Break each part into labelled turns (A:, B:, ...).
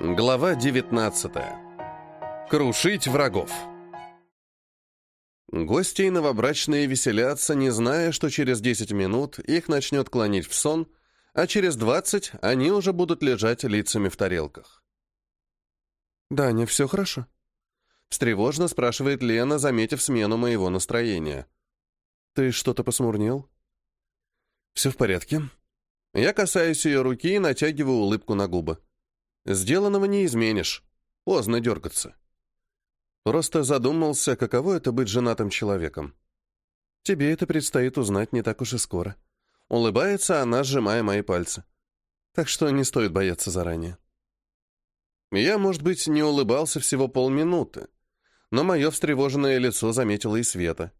A: Глава 19. Крушить врагов. Гости и новобрачные веселятся, не зная, что через 10 минут их начнет клонить в сон, а через 20 они уже будут лежать лицами в тарелках. «Даня, все хорошо?» Встревожно спрашивает Лена, заметив смену моего настроения. «Ты что-то посмурнел?» «Все в порядке». Я касаюсь ее руки и натягиваю улыбку на губы. Сделанного не изменишь. Поздно дергаться. Просто задумался, каково это быть женатым человеком. Тебе это предстоит узнать не так уж и скоро. Улыбается она, сжимая мои пальцы. Так что не стоит бояться заранее. Я, может быть, не улыбался всего полминуты, но мое встревоженное лицо заметила и Света.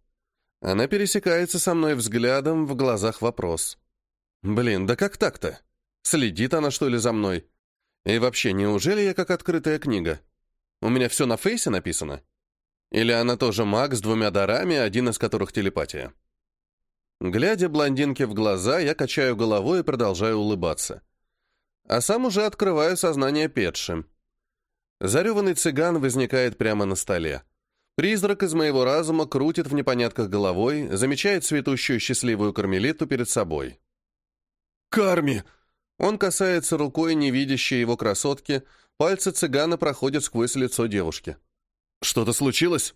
A: Она пересекается со мной взглядом, в глазах вопрос. «Блин, да как так-то? Следит она, что ли, за мной?» И вообще, неужели я как открытая книга? У меня все на фейсе написано? Или она тоже маг с двумя дарами, один из которых телепатия? Глядя блондинке в глаза, я качаю головой и продолжаю улыбаться. А сам уже открываю сознание Петши. Зареванный цыган возникает прямо на столе. Призрак из моего разума крутит в непонятках головой, замечает цветущую счастливую кармелиту перед собой.
B: «Карми!»
A: Он касается рукой невидящей его красотки, пальцы цыгана проходят сквозь лицо девушки.
B: «Что-то случилось?»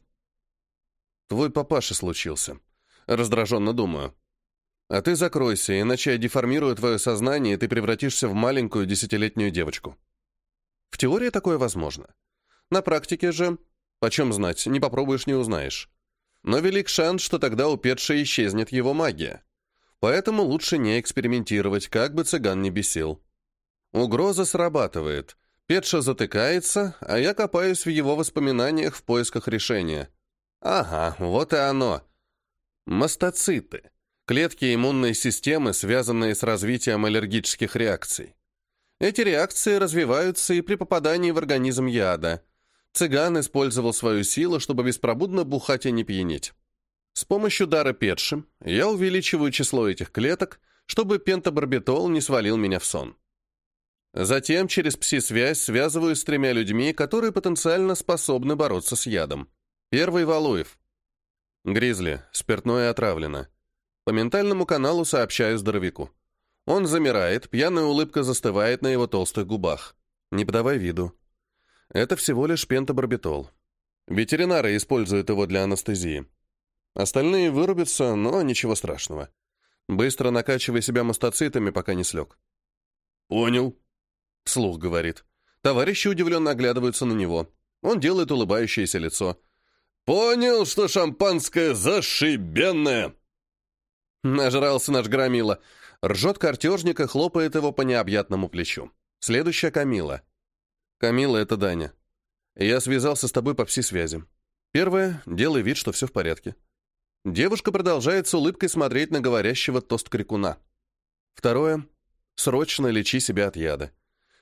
A: «Твой папаша случился», — раздраженно думаю. «А ты закройся, иначе я деформирую твое сознание, и ты превратишься в маленькую десятилетнюю девочку». В теории такое возможно. На практике же, почем знать, не попробуешь, не узнаешь. Но велик шанс, что тогда у Петша исчезнет его магия. Поэтому лучше не экспериментировать, как бы цыган не бесил. Угроза срабатывает. Петша затыкается, а я копаюсь в его воспоминаниях в поисках решения. Ага, вот и оно. Мастоциты. Клетки иммунной системы, связанные с развитием аллергических реакций. Эти реакции развиваются и при попадании в организм яда. Цыган использовал свою силу, чтобы беспробудно бухать и не пьянеть. С помощью дара Петши я увеличиваю число этих клеток, чтобы пентабарбитол не свалил меня в сон. Затем через пси-связь связываю с тремя людьми, которые потенциально способны бороться с ядом. Первый — Валуев. Гризли, спиртное отравлено. По ментальному каналу сообщаю здоровяку. Он замирает, пьяная улыбка застывает на его толстых губах. Не подавай виду. Это всего лишь пентабарбитол. Ветеринары используют его для анестезии. Остальные вырубятся, но ничего страшного. Быстро накачивай себя мастоцитами, пока не слег.
B: «Понял», —
A: вслух говорит. Товарищи удивленно оглядываются на него. Он делает улыбающееся лицо.
B: «Понял, что шампанское зашибенное!»
A: Нажрался наш громила. Ржет картежник и хлопает его по необъятному плечу. Следующая Камила. Камила — это Даня. Я связался с тобой по пси-связи. Первое — делай вид, что все в порядке. Девушка продолжает с улыбкой смотреть на говорящего тост крикуна. Второе. Срочно лечи себя от яда.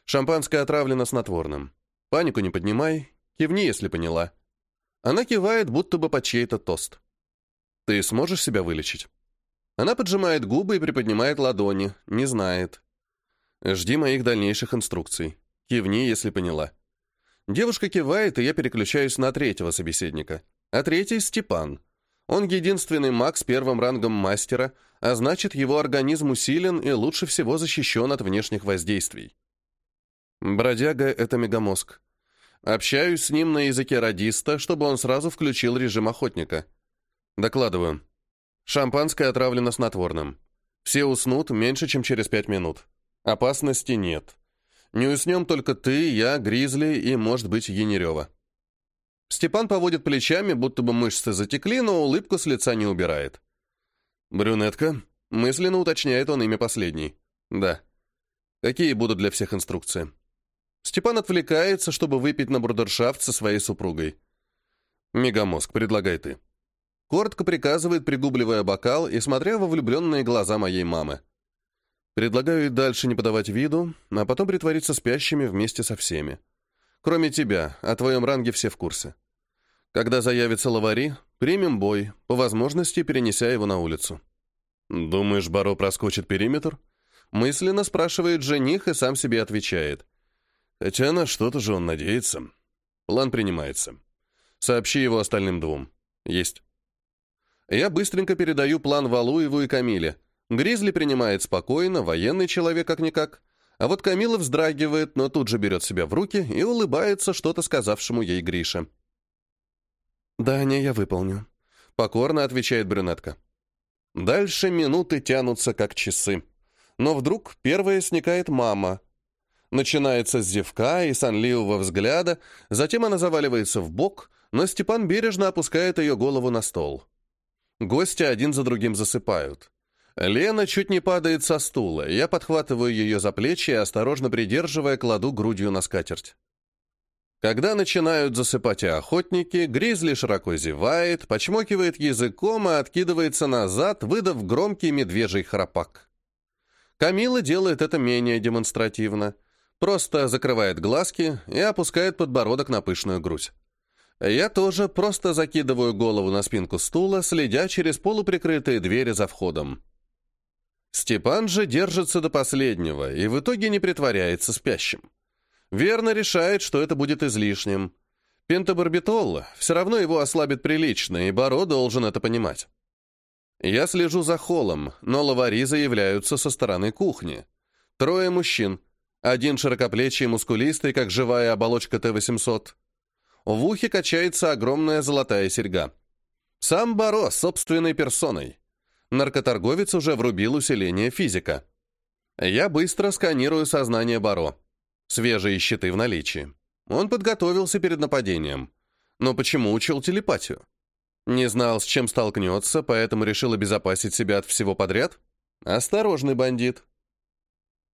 A: Шампанское отравлено снотворным. Панику не поднимай, кивни, если поняла. Она кивает, будто бы под чей-то тост. Ты сможешь себя вылечить? Она поджимает губы и приподнимает ладони, не знает. Жди моих дальнейших инструкций. Кивни, если поняла. Девушка кивает, и я переключаюсь на третьего собеседника. А третий — Степан. Он единственный маг с первым рангом мастера, а значит, его организм усилен и лучше всего защищен от внешних воздействий. Бродяга — это мегамозг. Общаюсь с ним на языке радиста, чтобы он сразу включил режим охотника. Докладываю. Шампанское отравлено снотворным. Все уснут меньше, чем через пять минут. Опасности нет. Не уснем только ты, я, Гризли и, может быть, Янерева. Степан поводит плечами, будто бы мышцы затекли, но улыбку с лица не убирает. «Брюнетка?» — мысленно уточняет он имя последней. «Да. Какие будут для всех инструкции?» Степан отвлекается, чтобы выпить на брудершафт со своей супругой. «Мегамозг, предлагай ты». Коротко приказывает, пригубливая бокал и смотря во влюбленные глаза моей мамы. Предлагаю и дальше не подавать виду, а потом притвориться спящими вместе со всеми. Кроме тебя, о твоем ранге все в курсе. Когда заявится лавари, примем бой, по возможности перенеся его на улицу. Думаешь, Баро проскочит периметр? Мысленно спрашивает жених и сам себе отвечает. Хотя на что-то же он надеется. План принимается. Сообщи его остальным двум. Есть. Я быстренько передаю план Валуеву и Камиле. Гризли принимает спокойно, военный человек как-никак. А вот Камила вздрагивает, но тут же берет себя в руки и улыбается что-то сказавшему ей Грише. «Да, не, я выполню», — покорно отвечает брюнетка. Дальше минуты тянутся как часы. Но вдруг первая сникает мама. Начинается с зевка и сонливого взгляда, затем она заваливается в бок, но Степан бережно опускает ее голову на стол. Гости один за другим засыпают. Лена чуть не падает со стула, я подхватываю ее за плечи и, осторожно придерживая, кладу грудью на скатерть. Когда начинают засыпать и охотники, Гризли широко зевает, почмокивает языком и откидывается назад, выдав громкий медвежий храпак. Камила делает это менее демонстративно. Просто закрывает глазки и опускает подбородок на пышную грудь. Я тоже просто закидываю голову на спинку стула, следя через полуприкрытые двери за входом. Степан же держится до последнего и в итоге не притворяется спящим. Верно решает, что это будет излишним. Пентабарбитол все равно его ослабит прилично, и Баро должен это понимать. Я слежу за холлом, но лавари заявляются со стороны кухни. Трое мужчин. Один широкоплечий и мускулистый, как живая оболочка Т-800. В ухе качается огромная золотая серьга. Сам Баро собственной персоной. Наркоторговец уже врубил усиление физика. Я быстро сканирую сознание Баро. Свежие щиты в наличии. Он подготовился перед нападением. Но почему учил телепатию? Не знал, с чем столкнется, поэтому решил обезопасить себя от всего подряд? Осторожный бандит.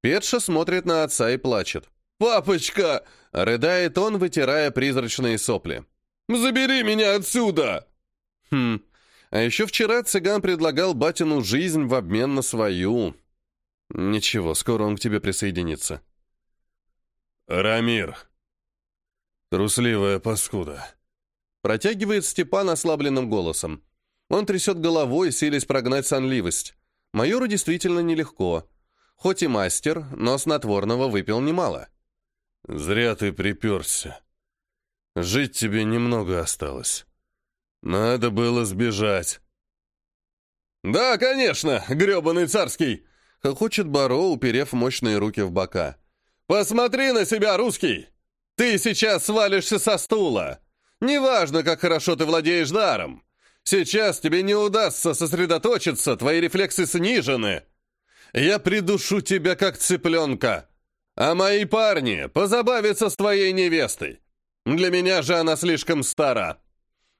A: Петша смотрит на отца и плачет.
B: «Папочка!»
A: — рыдает он, вытирая призрачные сопли.
B: «Забери меня отсюда!»
A: Хм, а еще вчера цыган предлагал батину жизнь в обмен на свою. Ничего, скоро он к тебе присоединится.
B: «Рамир!» «Трусливая паскуда!»
A: Протягивает Степан ослабленным голосом. Он трясет головой, силясь прогнать сонливость. Майору действительно нелегко. Хоть и мастер, но снотворного выпил немало.
B: «Зря ты приперся. Жить тебе немного осталось. Надо было сбежать».
A: «Да, конечно, грёбаный царский!» — хохочет Баро, уперев мощные руки в бока. «Посмотри на себя, русский! Ты сейчас свалишься со стула! Неважно, как хорошо ты владеешь даром! Сейчас тебе не удастся сосредоточиться, твои рефлексы снижены! Я придушу тебя, как цыпленка!» А мои парни позабавятся с твоей невестой. Для меня же она слишком стара».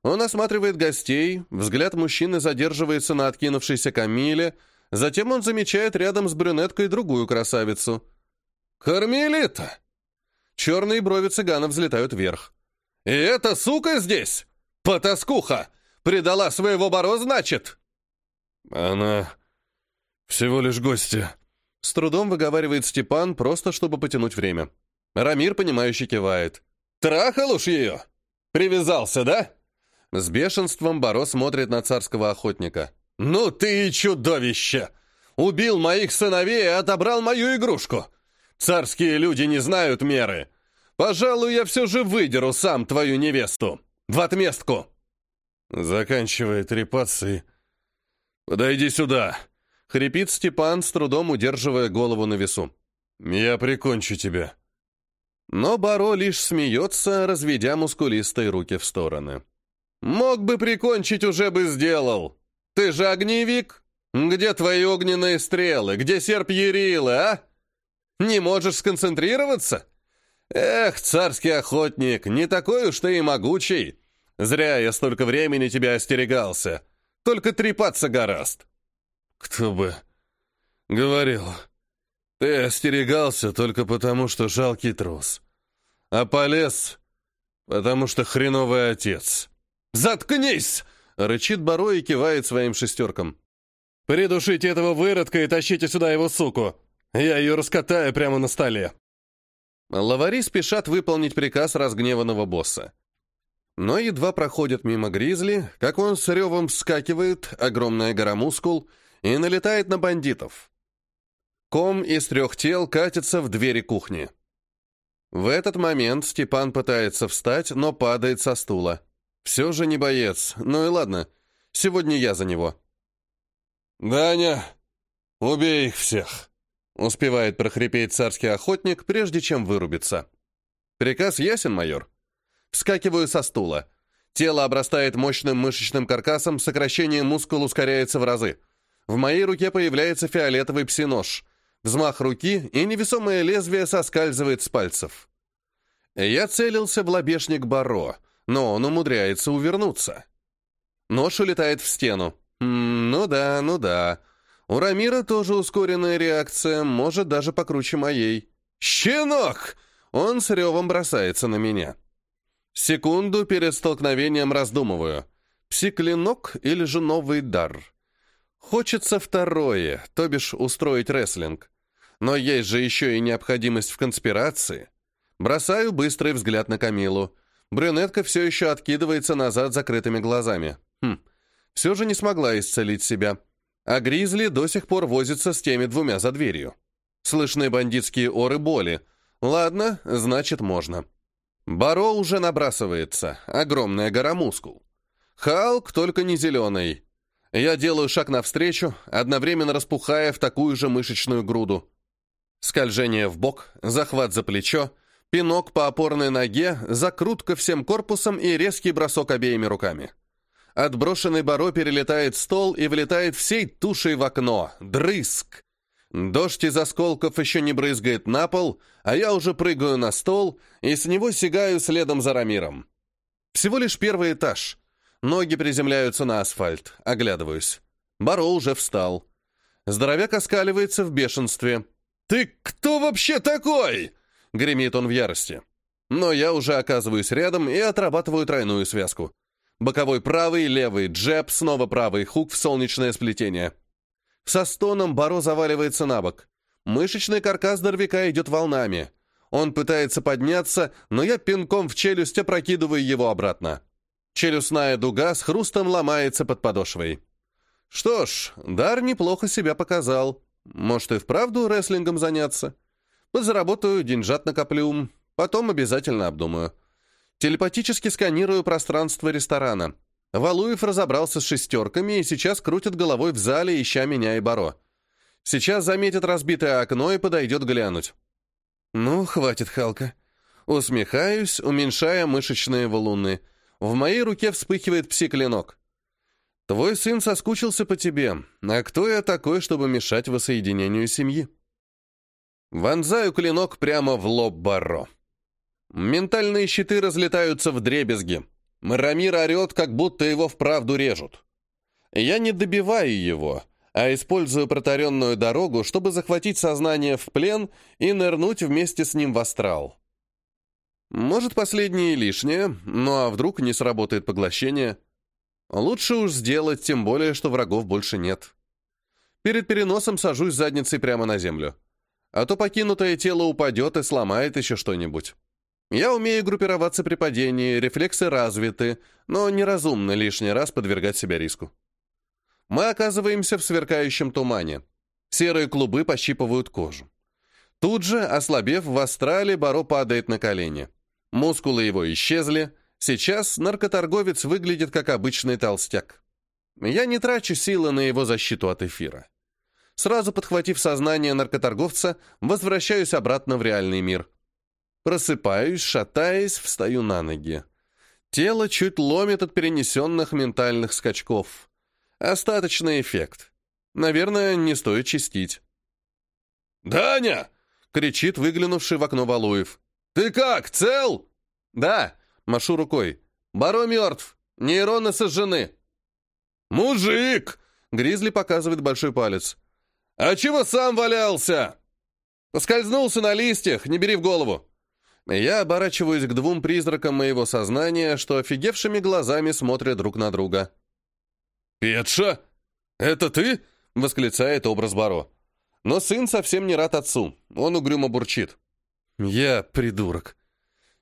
A: Он осматривает гостей, взгляд мужчины задерживается на откинувшейся Камиле, затем он замечает рядом с брюнеткой другую красавицу. «Кармелита!» Черные брови цыгана взлетают вверх. «И эта сука здесь? Потаскуха! Предала своего баро, значит?»
B: «Она всего лишь гостья»,
A: с трудом выговаривает Степан, просто чтобы потянуть время. Рамир, понимающе кивает. «Трахал уж ее! Привязался, да?» С бешенством Боро смотрит на царского охотника. «Ну ты и чудовище! Убил моих сыновей и отобрал мою игрушку! Царские люди не знают меры! Пожалуй, я все же выдеру сам твою невесту! В отместку!»
B: Заканчивая трепаться и... «Подойди сюда!»
A: Хрипит Степан, с трудом удерживая голову на весу.
B: «Я прикончу тебя».
A: Но Баро лишь смеется, разведя мускулистые руки в стороны. «Мог бы прикончить, уже бы сделал. Ты же огневик. Где твои огненные стрелы? Где серп Ярилы, а? Не можешь сконцентрироваться? Эх, царский охотник, не такой уж ты и могучий. Зря я столько времени тебя остерегался. Только трепаться гораст.
B: Кто бы говорил. Ты остерегался только потому, что жалкий трус. А полез, потому что хреновый отец.
A: «Заткнись!» — рычит Баро и кивает своим шестеркам. «Придушите этого выродка и тащите сюда его суку. Я ее раскатаю прямо на столе». Лавари спешат выполнить приказ разгневанного босса. Но едва проходят мимо Гризли, как он с ревом вскакивает, огромная гора мускул — и налетает на бандитов. Ком из трех тел катится в двери кухни. В этот момент Степан пытается встать, но падает со стула. Все же не боец. Ну и ладно. Сегодня я за него.
B: «Даня, убей их всех!»
A: Успевает прохрипеть царский охотник, прежде чем вырубиться. Приказ ясен, майор. Вскакиваю со стула. Тело обрастает мощным мышечным каркасом, сокращение мускул ускоряется в разы. В моей руке появляется фиолетовый псинож. Взмах руки, и невесомое лезвие соскальзывает с пальцев. Я целился в лобешник Баро, но он умудряется увернуться. Нож улетает в стену. М ну да, ну да. У Рамира тоже ускоренная реакция, может, даже покруче моей. «Щенок!» Он с ревом бросается на меня. Секунду перед столкновением раздумываю. Псиклинок или же новый дар? Хочется второе, то бишь устроить рестлинг. Но есть же еще и необходимость в конспирации. Бросаю быстрый взгляд на Камилу. Брюнетка все еще откидывается назад закрытыми глазами. Хм, все же не смогла исцелить себя. А Гризли до сих пор возится с теми двумя за дверью. Слышны бандитские оры боли. Ладно, значит, можно. Баро уже набрасывается. Огромная гора мускул. Халк только не зеленый. Я делаю шаг навстречу, одновременно распухая в такую же мышечную груду. Скольжение в бок, захват за плечо, пинок по опорной ноге, закрутка всем корпусом и резкий бросок обеими руками. Отброшенный баро перелетает стол и влетает всей тушей в окно. Дрыск! Дождь из осколков еще не брызгает на пол, а я уже прыгаю на стол и с него сигаю следом за Рамиром. Всего лишь первый этаж. Ноги приземляются на асфальт. Оглядываюсь. Баро уже встал. Здоровяк оскаливается в бешенстве. «Ты кто вообще такой?» — гремит он в ярости. Но я уже оказываюсь рядом и отрабатываю тройную связку. Боковой правый, левый джеб, снова правый хук в солнечное сплетение. Со стоном Баро заваливается на бок. Мышечный каркас Дорвика идет волнами. Он пытается подняться, но я пинком в челюсть опрокидываю его обратно. Челюстная дуга с хрустом ломается под подошвой. Что ж, Дар неплохо себя показал. Может и вправду рестлингом заняться. Подзаработаю, деньжат накоплю, потом обязательно обдумаю. Телепатически сканирую пространство ресторана. Валуев разобрался с шестерками и сейчас крутит головой в зале, ища меня и Баро. Сейчас заметит разбитое окно и подойдет глянуть. Ну, хватит, Халка. Усмехаюсь, уменьшая мышечные валуны. В моей руке вспыхивает пси-клинок. Твой сын соскучился по тебе, а кто я такой, чтобы мешать воссоединению семьи? Вонзаю клинок прямо в лоб Барро. Ментальные щиты разлетаются в дребезги. Рамир орет, как будто его вправду режут. Я не добиваю его, а использую протаренную дорогу, чтобы захватить сознание в плен и нырнуть вместе с ним в астрал. Может, последнее лишнее, ну а вдруг не сработает поглощение? Лучше уж сделать, тем более, что врагов больше нет. Перед переносом сажусь задницей прямо на землю. А то покинутое тело упадет и сломает еще что-нибудь. Я умею группироваться при падении, рефлексы развиты, но неразумно лишний раз подвергать себя риску. Мы оказываемся в сверкающем тумане. Серые клубы пощипывают кожу. Тут же, ослабев в астрале, Баро падает на колени. Мускулы его исчезли. Сейчас наркоторговец выглядит как обычный толстяк. Я не трачу силы на его защиту от эфира. Сразу подхватив сознание наркоторговца, возвращаюсь обратно в реальный мир. Просыпаюсь, шатаясь, встаю на ноги. Тело чуть ломит от перенесенных ментальных скачков. Остаточный эффект. Наверное, не стоит чистить.
B: «Даня!» — кричит выглянувший в окно Валуев. «Ты как, цел?»
A: «Да», — машу рукой. «Баро мертв. Нейроны сожжены».
B: «Мужик!»
A: — Гризли показывает большой палец.
B: «А чего сам валялся?»
A: «Поскользнулся на листьях, не бери в голову». Я оборачиваюсь к двум призракам моего сознания, что офигевшими глазами смотрят друг на друга.
B: «Петша, это ты?» — восклицает образ Баро.
A: Но сын совсем не рад отцу. Он угрюмо бурчит. «Я придурок.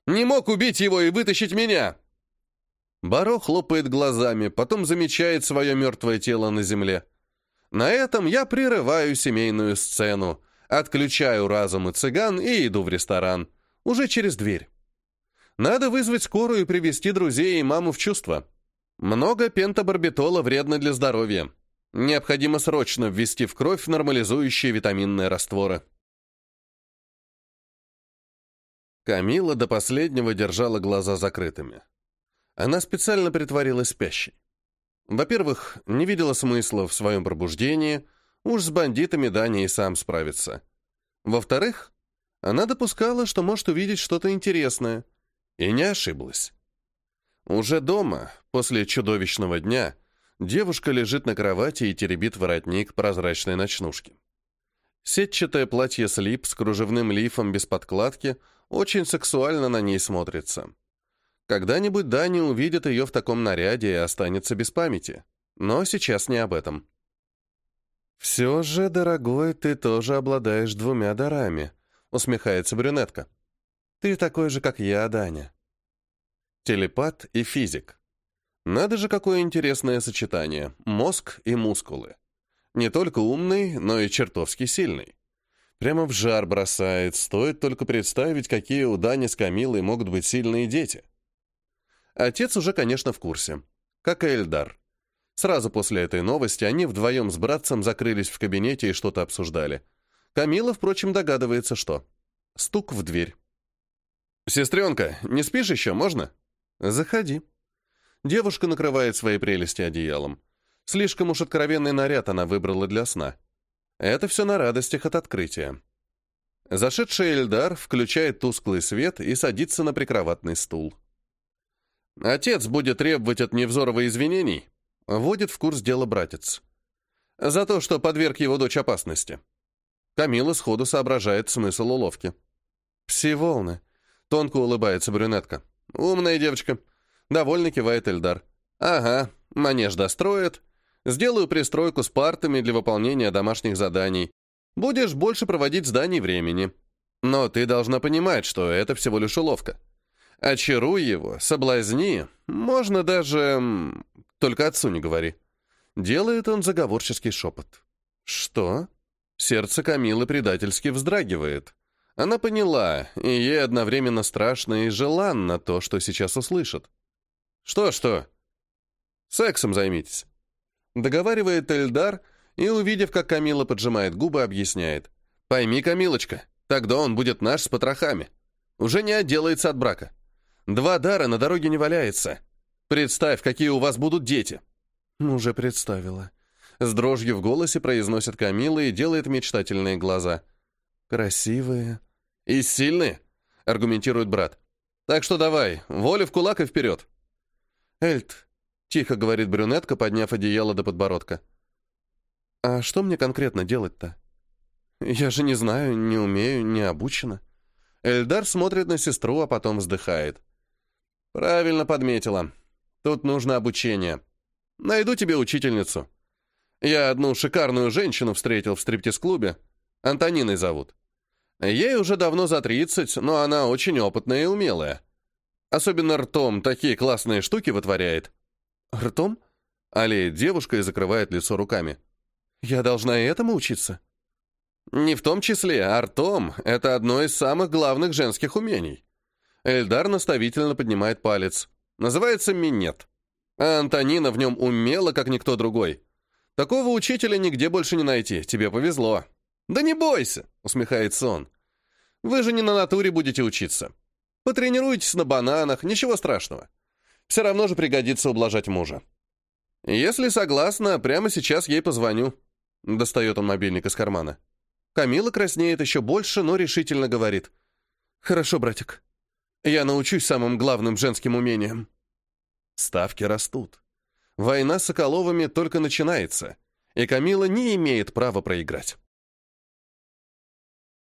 A: Не мог убить его и вытащить меня!» Баро хлопает глазами, потом замечает свое мертвое тело на земле. На этом я прерываю семейную сцену, отключаю разум и цыган и иду в ресторан. Уже через дверь. Надо вызвать скорую и привести друзей и маму в чувство. Много пентабарбитола вредно для здоровья. Необходимо срочно ввести в кровь нормализующие витаминные растворы. Камила до последнего держала глаза закрытыми. Она специально притворилась спящей. Во-первых, не видела смысла в своем пробуждении, уж с бандитами Даня и сам справится. Во-вторых, она допускала, что может увидеть что-то интересное, и не ошиблась. Уже дома, после чудовищного дня, девушка лежит на кровати и теребит воротник прозрачной ночнушки. Сетчатое платье слип с кружевным лифом без подкладки очень сексуально на ней смотрится. Когда-нибудь Дани увидит ее в таком наряде и останется без памяти. Но сейчас не об этом. «Все же, дорогой, ты тоже обладаешь двумя дарами», — усмехается брюнетка. «Ты такой же, как я, Даня». Телепат и физик. Надо же, какое интересное сочетание. Мозг и мускулы. Не только умный, но и чертовски сильный. Прямо в жар бросает, стоит только представить, какие у Дани с Камилой могут быть сильные дети. Отец уже, конечно, в курсе. Как и Эльдар. Сразу после этой новости они вдвоем с братцем закрылись в кабинете и что-то обсуждали. Камила, впрочем, догадывается, что. Стук в дверь. «Сестренка, не спишь еще, можно?» «Заходи». Девушка накрывает свои прелести одеялом. Слишком уж откровенный наряд она выбрала для сна. Это все на радостях от открытия. Зашедший Эльдар включает тусклый свет и садится на прикроватный стул. Отец будет требовать от Невзорова извинений, вводит в курс дела братец. За то, что подверг его дочь опасности. Камила сходу соображает смысл уловки. «Пси волны», — тонко улыбается брюнетка. «Умная девочка». Довольно кивает Эльдар. «Ага, манеж достроит. Сделаю пристройку с партами для выполнения домашних заданий. Будешь больше проводить зданий времени. Но ты должна понимать, что это всего лишь уловка. Очаруй его, соблазни, можно даже... Только отцу не говори. Делает он заговорческий шепот. Что? Сердце Камилы предательски вздрагивает. Она поняла, и ей одновременно страшно и желанно то, что сейчас услышит. «Что-что?» «Сексом займитесь». Договаривает Эльдар и, увидев, как Камила поджимает губы, объясняет. «Пойми, Камилочка, тогда он будет наш с потрохами. Уже не отделается от брака. Два дара на дороге не валяется. Представь, какие у вас будут дети». «Уже представила». С дрожью в голосе произносит Камила и делает мечтательные глаза. «Красивые». «И сильные», — аргументирует брат. «Так что давай, волю в кулак и вперед». «Эльт», — тихо говорит брюнетка, подняв одеяло до подбородка. «А что мне конкретно делать-то? Я же не знаю, не умею, не обучена». Эльдар смотрит на сестру, а потом вздыхает. Правильно подметила. Тут нужно обучение. Найду тебе учительницу. Я одну шикарную женщину встретил в стриптиз-клубе. Антониной зовут. Ей уже давно за 30, но она очень опытная и умелая. Особенно ртом такие классные штуки вытворяет. Ртом? Аллеет девушка и закрывает лицо руками. Я должна этому учиться? Не в том числе, а ртом — это одно из самых главных женских умений. Эльдар наставительно поднимает палец. Называется минет. А Антонина в нем умела, как никто другой. Такого учителя нигде больше не найти. Тебе повезло. Да не бойся, усмехается он. Вы же не на натуре будете учиться. Потренируйтесь на бананах, ничего страшного. Все равно же пригодится ублажать мужа. Если согласна, прямо сейчас ей позвоню. Достает он мобильник из кармана. Камила краснеет еще больше, но решительно говорит. «Хорошо, братик. Я научусь самым главным женским умениям. Ставки растут. Война с Соколовыми только начинается, и Камила не имеет права проиграть.